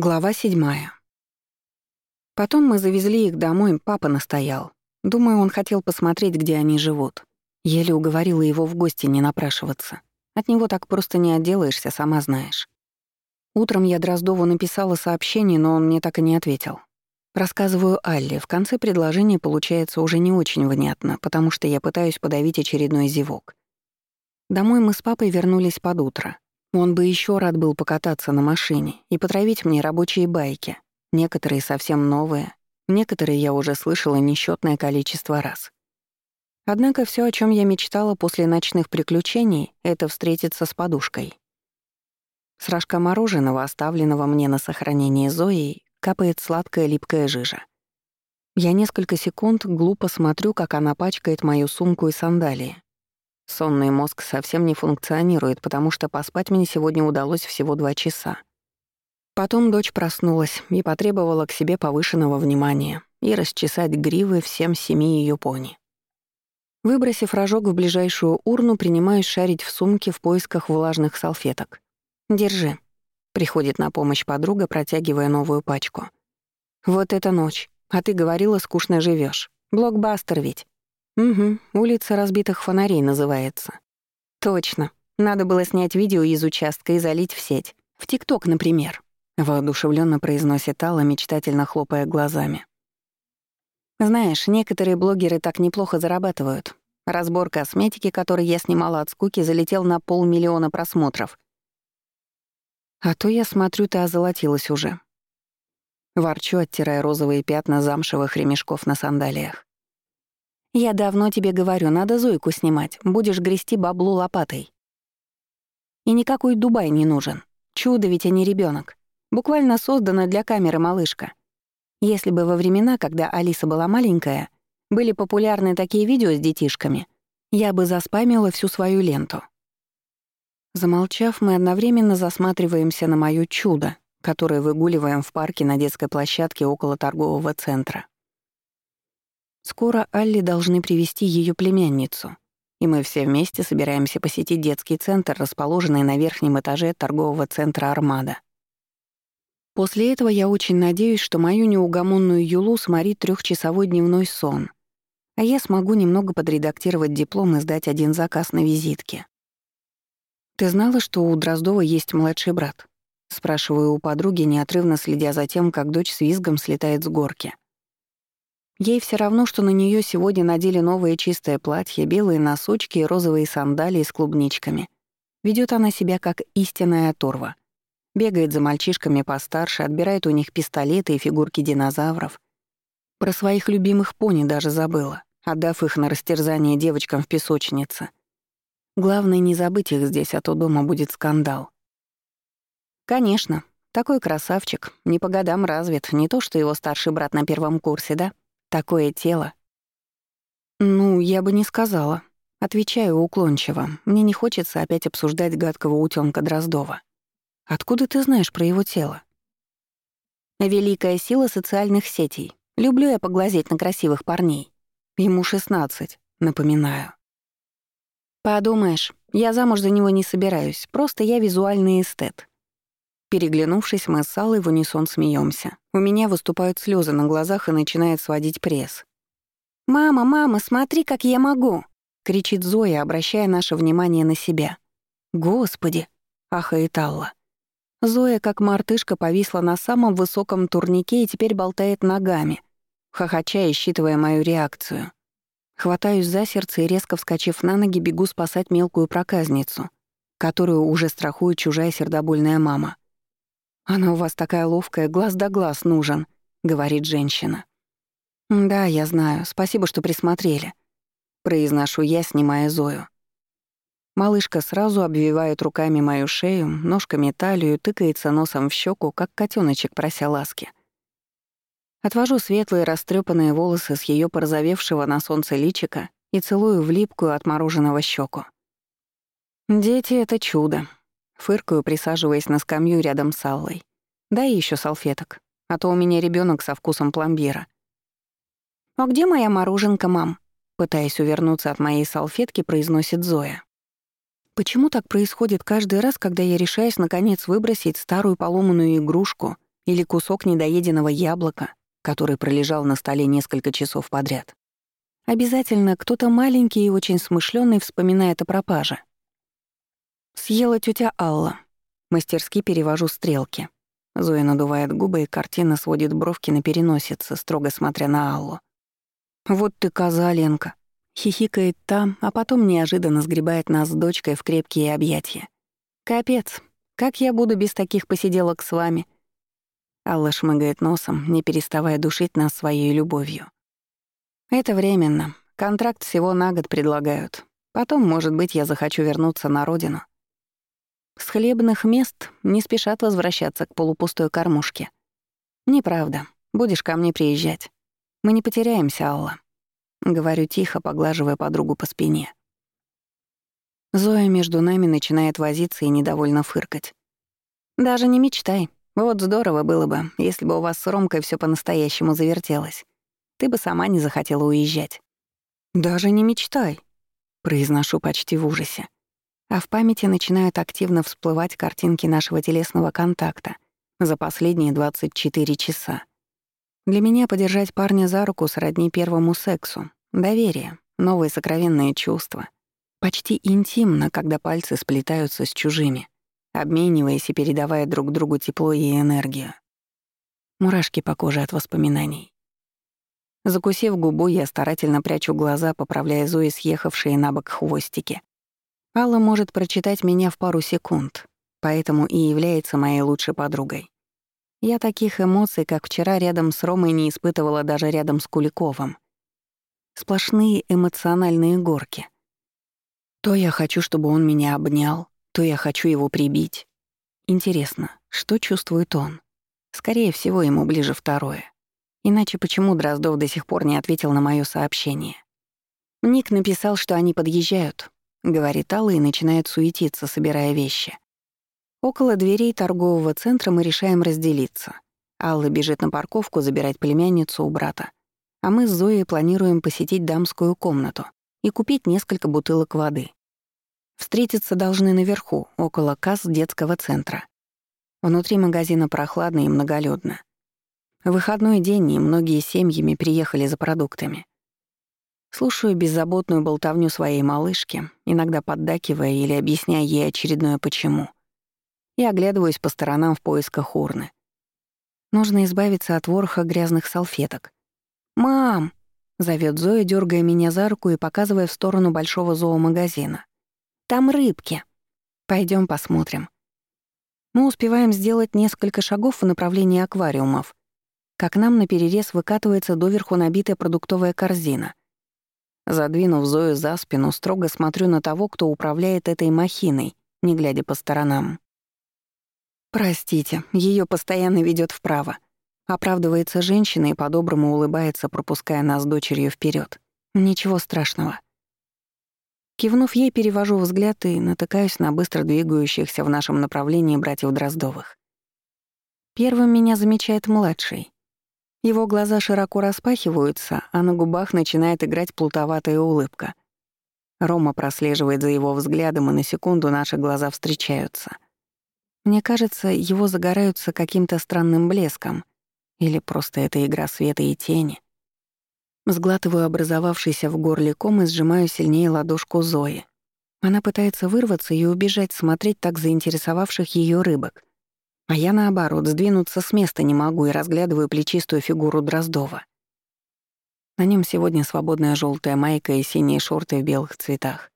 Глава седьмая. Потом мы завезли их домой, папа настоял. Думаю, он хотел посмотреть, где они живут. Еле уговорила его в гости не напрашиваться. От него так просто не отделаешься, сама знаешь. Утром я Дроздову написала сообщение, но он мне так и не ответил. Рассказываю Алле, в конце предложения получается уже не очень внятно, потому что я пытаюсь подавить очередной зевок. Домой мы с папой вернулись под утро. Он бы еще рад был покататься на машине и потравить мне рабочие байки. Некоторые совсем новые, некоторые я уже слышала несчетное количество раз. Однако все, о чем я мечтала после ночных приключений, это встретиться с подушкой. С рожка мороженого, оставленного мне на сохранение Зоей, капает сладкая липкая жижа. Я несколько секунд глупо смотрю, как она пачкает мою сумку и сандалии, Сонный мозг совсем не функционирует, потому что поспать мне сегодня удалось всего два часа. Потом дочь проснулась и потребовала к себе повышенного внимания и расчесать гривы всем семи ее пони. Выбросив рожок в ближайшую урну, принимаюсь шарить в сумке в поисках влажных салфеток. «Держи», — приходит на помощь подруга, протягивая новую пачку. «Вот эта ночь, а ты говорила, скучно живешь. Блокбастер ведь». «Угу, улица разбитых фонарей называется». «Точно. Надо было снять видео из участка и залить в сеть. В ТикТок, например», — воодушевленно произносит Алла, мечтательно хлопая глазами. «Знаешь, некоторые блогеры так неплохо зарабатывают. Разбор косметики, который я снимала от скуки, залетел на полмиллиона просмотров. А то я смотрю, ты озолотилась уже. Ворчу, оттирая розовые пятна замшевых ремешков на сандалиях. Я давно тебе говорю, надо Зойку снимать, будешь грести баблу лопатой. И никакой Дубай не нужен. Чудо ведь, а не ребенок. Буквально создана для камеры малышка. Если бы во времена, когда Алиса была маленькая, были популярны такие видео с детишками, я бы заспамила всю свою ленту. Замолчав, мы одновременно засматриваемся на моё чудо, которое выгуливаем в парке на детской площадке около торгового центра. Скоро Алли должны привести ее племянницу, и мы все вместе собираемся посетить детский центр, расположенный на верхнем этаже торгового центра «Армада». После этого я очень надеюсь, что мою неугомонную Юлу сморит трехчасовой дневной сон, а я смогу немного подредактировать диплом и сдать один заказ на визитке. «Ты знала, что у Дроздова есть младший брат?» — спрашиваю у подруги, неотрывно следя за тем, как дочь с визгом слетает с горки. Ей все равно, что на нее сегодня надели новое чистое платье, белые носочки и розовые сандалии с клубничками. Ведет она себя как истинная оторва. Бегает за мальчишками постарше, отбирает у них пистолеты и фигурки динозавров. Про своих любимых пони даже забыла, отдав их на растерзание девочкам в песочнице. Главное не забыть их здесь, а то дома будет скандал. Конечно, такой красавчик, не по годам развит, не то что его старший брат на первом курсе, да? Такое тело. Ну, я бы не сказала. Отвечаю уклончиво. Мне не хочется опять обсуждать гадкого утёнка Дроздова. Откуда ты знаешь про его тело? Великая сила социальных сетей. Люблю я поглазеть на красивых парней. Ему 16, напоминаю. Подумаешь, я замуж за него не собираюсь, просто я визуальный эстет. Переглянувшись, мы с Аллой в унисон смеемся. У меня выступают слезы на глазах и начинает сводить пресс. «Мама, мама, смотри, как я могу!» — кричит Зоя, обращая наше внимание на себя. «Господи!» — ахает Алла. Зоя, как мартышка, повисла на самом высоком турнике и теперь болтает ногами, хохоча и считывая мою реакцию. Хватаюсь за сердце и, резко вскочив на ноги, бегу спасать мелкую проказницу, которую уже страхует чужая сердобольная мама. «Она у вас такая ловкая, глаз да глаз нужен», — говорит женщина. «Да, я знаю. Спасибо, что присмотрели», — произношу я, снимая Зою. Малышка сразу обвивает руками мою шею, ножками талию, тыкается носом в щеку, как котеночек, прося ласки. Отвожу светлые растрепанные волосы с ее порозовевшего на солнце личика и целую в липкую отмороженного щеку. «Дети — это чудо», Фыркаю, присаживаясь на скамью рядом с Аллой. Дай еще салфеток, а то у меня ребенок со вкусом пломбира. «А где моя мороженка, мам?» Пытаясь увернуться от моей салфетки, произносит Зоя. Почему так происходит каждый раз, когда я решаюсь наконец выбросить старую поломанную игрушку Или кусок недоеденного яблока, который пролежал на столе несколько часов подряд. Обязательно кто-то маленький и очень смышленый вспоминает о пропаже. Съела тетя Алла. Мастерски перевожу стрелки. Зоя надувает губы, и картина сводит бровки на переносице, строго смотря на Аллу. «Вот ты коза, Ленка!» Хихикает там, а потом неожиданно сгребает нас с дочкой в крепкие объятия. «Капец! Как я буду без таких посиделок с вами?» Алла шмыгает носом, не переставая душить нас своей любовью. «Это временно. Контракт всего на год предлагают. Потом, может быть, я захочу вернуться на родину. С хлебных мест не спешат возвращаться к полупустой кормушке. Неправда. Будешь ко мне приезжать. Мы не потеряемся, Алла. Говорю тихо, поглаживая подругу по спине. Зоя между нами начинает возиться и недовольно фыркать. «Даже не мечтай. Вот здорово было бы, если бы у вас с Ромкой все по-настоящему завертелось. Ты бы сама не захотела уезжать». «Даже не мечтай», — произношу почти в ужасе а в памяти начинают активно всплывать картинки нашего телесного контакта за последние 24 часа. Для меня подержать парня за руку сродни первому сексу, доверие, новые сокровенные чувства. Почти интимно, когда пальцы сплетаются с чужими, обмениваясь и передавая друг другу тепло и энергию. Мурашки по коже от воспоминаний. Закусив губу, я старательно прячу глаза, поправляя Зои съехавшие на бок хвостики. Алла может прочитать меня в пару секунд, поэтому и является моей лучшей подругой. Я таких эмоций, как вчера рядом с Ромой, не испытывала даже рядом с Куликовым. Сплошные эмоциональные горки. То я хочу, чтобы он меня обнял, то я хочу его прибить. Интересно, что чувствует он? Скорее всего, ему ближе второе. Иначе почему Дроздов до сих пор не ответил на моё сообщение? Ник написал, что они подъезжают, — говорит Алла и начинает суетиться, собирая вещи. Около дверей торгового центра мы решаем разделиться. Алла бежит на парковку забирать племянницу у брата. А мы с Зоей планируем посетить дамскую комнату и купить несколько бутылок воды. Встретиться должны наверху, около касс детского центра. Внутри магазина прохладно и многолюдно. Выходной день, и многие семьями приехали за продуктами. Слушаю беззаботную болтовню своей малышки, иногда поддакивая или объясняя ей очередное «почему». И оглядываюсь по сторонам в поисках урны. Нужно избавиться от вороха грязных салфеток. «Мам!» — зовет Зоя, дергая меня за руку и показывая в сторону большого зоомагазина. «Там рыбки. Пойдем посмотрим». Мы успеваем сделать несколько шагов в направлении аквариумов, как нам на перерез выкатывается доверху набитая продуктовая корзина. Задвинув Зою за спину, строго смотрю на того, кто управляет этой махиной, не глядя по сторонам. «Простите, ее постоянно ведет вправо», Оправдывается женщина и по-доброму улыбается, пропуская нас дочерью вперед. Ничего страшного. Кивнув ей, перевожу взгляд и натыкаюсь на быстро двигающихся в нашем направлении братьев Дроздовых. Первым меня замечает младший. Его глаза широко распахиваются, а на губах начинает играть плутоватая улыбка. Рома прослеживает за его взглядом, и на секунду наши глаза встречаются. Мне кажется, его загораются каким-то странным блеском. Или просто это игра света и тени. Сглатываю образовавшийся в горле ком и сжимаю сильнее ладошку Зои. Она пытается вырваться и убежать, смотреть так заинтересовавших ее рыбок. А я, наоборот, сдвинуться с места не могу и разглядываю плечистую фигуру Дроздова. На нем сегодня свободная желтая майка и синие шорты в белых цветах.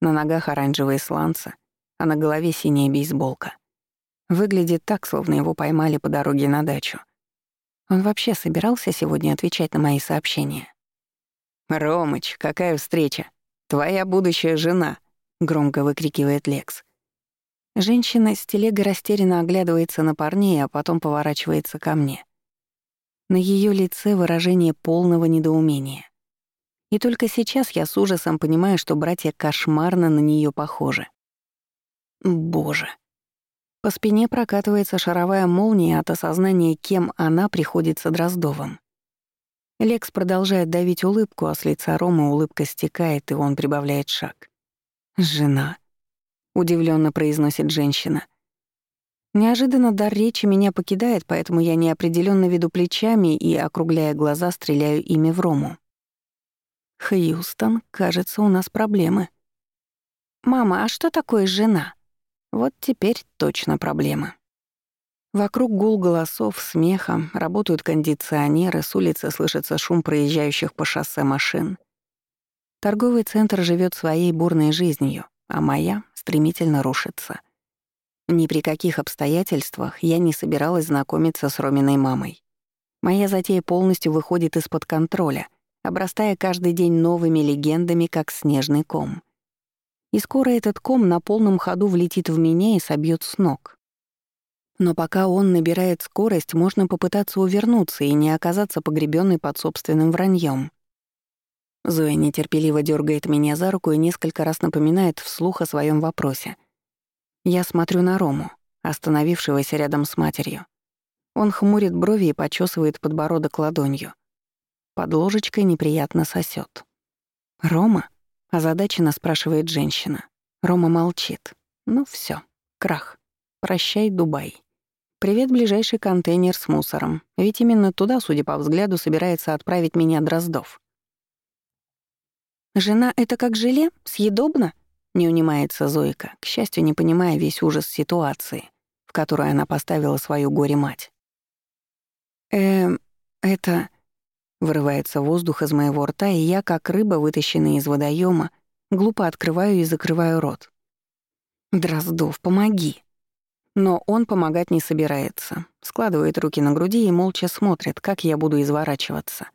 На ногах оранжевые сланцы, а на голове синяя бейсболка. Выглядит так, словно его поймали по дороге на дачу. Он вообще собирался сегодня отвечать на мои сообщения? «Ромыч, какая встреча! Твоя будущая жена!» — громко выкрикивает Лекс. Женщина с телегой растерянно оглядывается на парней, а потом поворачивается ко мне. На ее лице выражение полного недоумения. И только сейчас я с ужасом понимаю, что братья кошмарно на нее похожи. Боже. По спине прокатывается шаровая молния от осознания, кем она приходится Дроздовым. Лекс продолжает давить улыбку, а с лица Ромы улыбка стекает, и он прибавляет шаг. «Жена», удивленно произносит женщина. Неожиданно дар речи меня покидает, поэтому я неопределенно веду плечами и, округляя глаза, стреляю ими в Рому. «Хьюстон, кажется, у нас проблемы». «Мама, а что такое жена?» Вот теперь точно проблема. Вокруг гул голосов, смеха, работают кондиционеры, с улицы слышится шум проезжающих по шоссе машин. Торговый центр живет своей бурной жизнью, а моя стремительно рушится. Ни при каких обстоятельствах я не собиралась знакомиться с Роминой мамой. Моя затея полностью выходит из-под контроля, обрастая каждый день новыми легендами, как снежный ком. И скоро этот ком на полном ходу влетит в меня и собьет с ног. Но пока он набирает скорость, можно попытаться увернуться и не оказаться погребенной под собственным враньем. Зоя нетерпеливо дергает меня за руку и несколько раз напоминает вслух о своем вопросе — я смотрю на Рому, остановившегося рядом с матерью. Он хмурит брови и почесывает подбородок ладонью. Под ложечкой неприятно сосет. «Рома?» — озадаченно спрашивает женщина. Рома молчит. «Ну все, крах. Прощай, Дубай. Привет, ближайший контейнер с мусором. Ведь именно туда, судя по взгляду, собирается отправить меня Дроздов». «Жена — это как желе? Съедобно?» Не унимается Зойка, к счастью, не понимая весь ужас ситуации, в которую она поставила свою горе-мать. «Эм, это...» Вырывается воздух из моего рта, и я, как рыба, вытащенная из водоема, глупо открываю и закрываю рот. «Дроздов, помоги!» Но он помогать не собирается. Складывает руки на груди и молча смотрит, как я буду изворачиваться.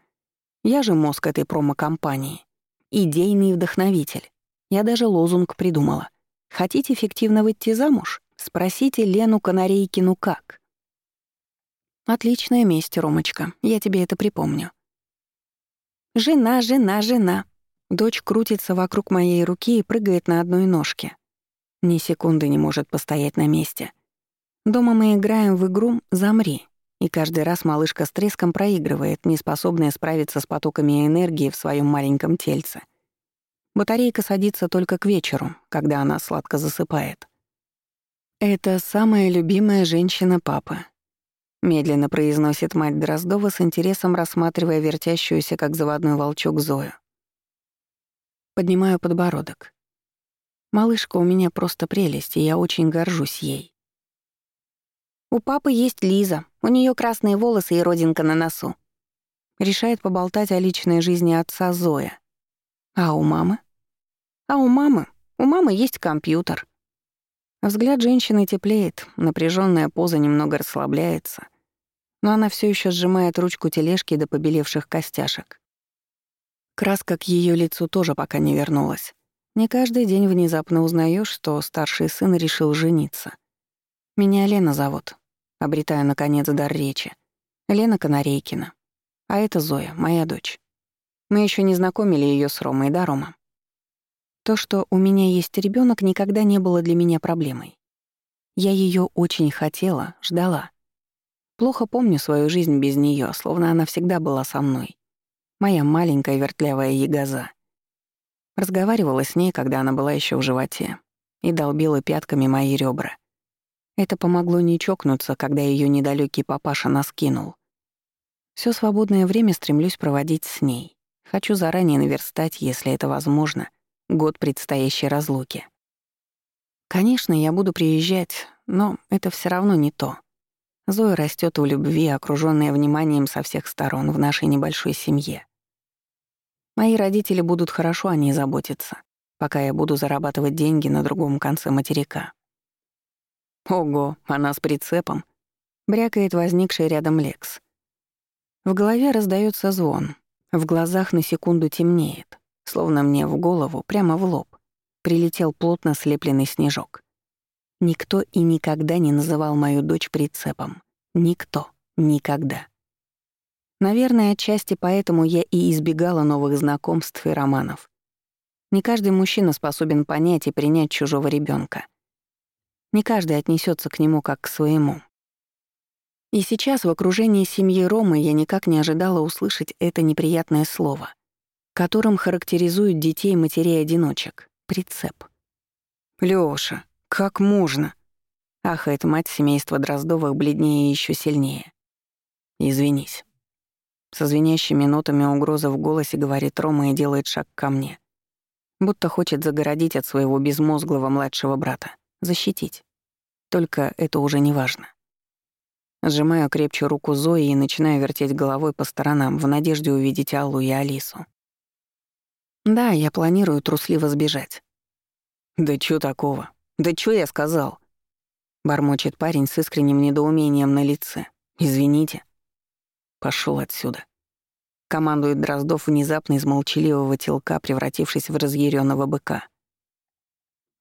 Я же мозг этой промо-компании. Идейный вдохновитель. Я даже лозунг придумала. «Хотите эффективно выйти замуж? Спросите Лену Канарейкину как». Отличная месть, Ромочка, я тебе это припомню. «Жена, жена, жена». Дочь крутится вокруг моей руки и прыгает на одной ножке. Ни секунды не может постоять на месте. Дома мы играем в игру «Замри», и каждый раз малышка с треском проигрывает, неспособная справиться с потоками энергии в своем маленьком тельце. Батарейка садится только к вечеру, когда она сладко засыпает. «Это самая любимая женщина папы», — медленно произносит мать Дроздова с интересом рассматривая вертящуюся, как заводной волчок, Зою. Поднимаю подбородок. Малышка у меня просто прелесть, и я очень горжусь ей. «У папы есть Лиза, у нее красные волосы и родинка на носу», решает поболтать о личной жизни отца Зоя, а у мамы? А у мамы? У мамы есть компьютер. Взгляд женщины теплеет, напряженная поза немного расслабляется, но она все еще сжимает ручку тележки до побелевших костяшек. Краска к ее лицу тоже пока не вернулась. Не каждый день внезапно узнаешь, что старший сын решил жениться. Меня Лена зовут, обретая, наконец, дар речи. Лена Канарейкина. А это Зоя, моя дочь. Мы еще не знакомили ее с Ромой, да, Рома? То, что у меня есть ребенок, никогда не было для меня проблемой. Я ее очень хотела, ждала. Плохо помню свою жизнь без нее, словно она всегда была со мной. Моя маленькая вертлявая ягоза. Разговаривала с ней, когда она была еще в животе, и долбила пятками мои ребра. Это помогло не чокнуться, когда ее недалекий папаша нас кинул. Все свободное время стремлюсь проводить с ней. Хочу заранее наверстать, если это возможно, год предстоящей разлуки. Конечно, я буду приезжать, но это все равно не то. Зоя растет в любви, окружённая вниманием со всех сторон в нашей небольшой семье. Мои родители будут хорошо о ней заботиться, пока я буду зарабатывать деньги на другом конце материка. Ого, она с прицепом. Брякает возникший рядом Лекс. В голове раздается звон, в глазах на секунду темнеет, словно мне в голову, прямо в лоб, прилетел плотно слепленный снежок. Никто и никогда не называл мою дочь прицепом. Никто. Никогда. Наверное, отчасти поэтому я и избегала новых знакомств и романов. Не каждый мужчина способен понять и принять чужого ребенка. Не каждый отнесется к нему как к своему. И сейчас в окружении семьи Ромы я никак не ожидала услышать это неприятное слово, которым характеризуют детей матерей-одиночек — прицеп. «Лёша, как можно?» Ахает мать семейства Дроздовых бледнее еще сильнее. «Извинись». Со звенящими нотами угрозы в голосе говорит Рома и делает шаг ко мне. Будто хочет загородить от своего безмозглого младшего брата. Защитить. Только это уже не важно. Сжимаю крепче руку Зои и начинаю вертеть головой по сторонам в надежде увидеть Аллу и Алису. Да, я планирую трусливо сбежать. «Да чё такого? Да чё я сказал?» Бормочет парень с искренним недоумением на лице. «Извините». Пошел отсюда. Командует Дроздов внезапно из молчаливого телка, превратившись в разъяренного быка.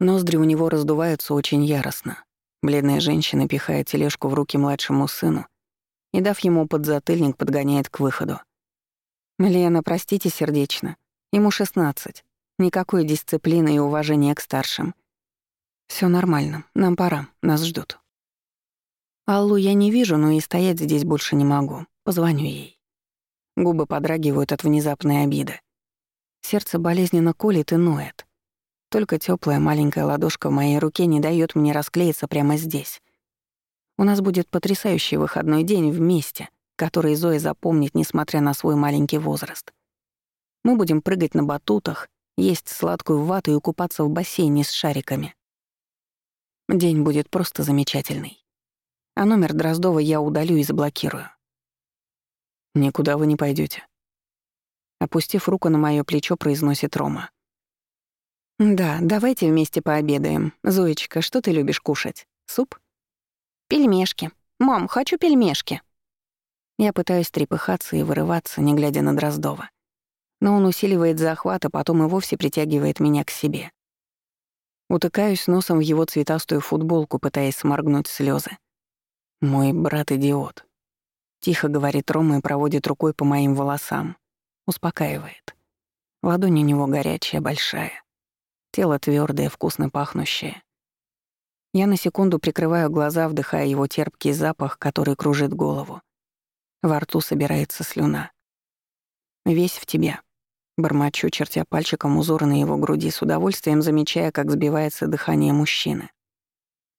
Ноздри у него раздуваются очень яростно. Бледная женщина пихает тележку в руки младшему сыну и, дав ему подзатыльник, подгоняет к выходу. «Лена, простите сердечно. Ему 16. Никакой дисциплины и уважения к старшим. Все нормально, нам пора, нас ждут». Аллу я не вижу, но и стоять здесь больше не могу. Позвоню ей. Губы подрагивают от внезапной обиды. Сердце болезненно колет и ноет. Только теплая маленькая ладошка в моей руке не дает мне расклеиться прямо здесь. У нас будет потрясающий выходной день вместе, который Зоя запомнит, несмотря на свой маленький возраст. Мы будем прыгать на батутах, есть сладкую вату и купаться в бассейне с шариками. День будет просто замечательный. А номер Дроздова я удалю и заблокирую. Никуда вы не пойдете. Опустив руку на моё плечо, произносит Рома. «Да, давайте вместе пообедаем. Зоечка, что ты любишь кушать? Суп?» «Пельмешки. Мам, хочу пельмешки». Я пытаюсь трепыхаться и вырываться, не глядя на Дроздова. Но он усиливает захват, а потом и вовсе притягивает меня к себе. Утыкаюсь носом в его цветастую футболку, пытаясь сморгнуть слезы. «Мой брат-идиот», — тихо говорит Рома и проводит рукой по моим волосам. Успокаивает. Ладонь у него горячая, большая. Тело твердое, вкусно пахнущее. Я на секунду прикрываю глаза, вдыхая его терпкий запах, который кружит голову. Во рту собирается слюна. Весь в тебя. Бормочу, чертя пальчиком узоры на его груди, с удовольствием замечая, как сбивается дыхание мужчины.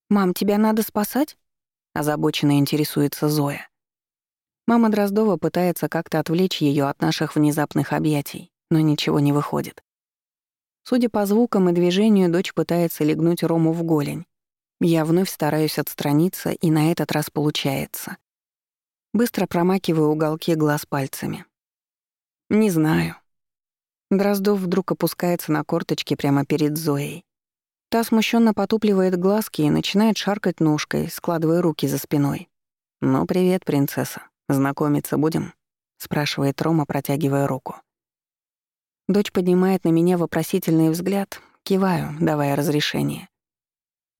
«Мам, тебя надо спасать?» Озабоченно интересуется Зоя. Мама Дроздова пытается как-то отвлечь ее от наших внезапных объятий, но ничего не выходит. Судя по звукам и движению, дочь пытается легнуть Рому в голень. Я вновь стараюсь отстраниться, и на этот раз получается. Быстро промакиваю уголки глаз пальцами. Не знаю. Дроздов вдруг опускается на корточки прямо перед Зоей. Та смущенно потупливает глазки и начинает шаркать ножкой, складывая руки за спиной. «Ну, привет, принцесса. Знакомиться будем?» — спрашивает Рома, протягивая руку. Дочь поднимает на меня вопросительный взгляд, киваю, давая разрешение.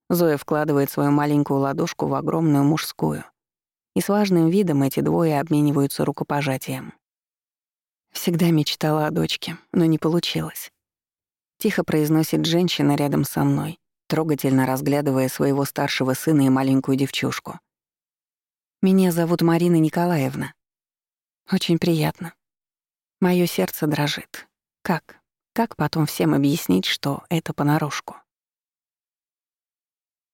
Зоя вкладывает свою маленькую ладошку в огромную мужскую. И с важным видом эти двое обмениваются рукопожатием. Всегда мечтала о дочке, но не получилось. Тихо произносит женщина рядом со мной, трогательно разглядывая своего старшего сына и маленькую девчушку. «Меня зовут Марина Николаевна. Очень приятно. Моё сердце дрожит. Как? Как потом всем объяснить, что это понарошку?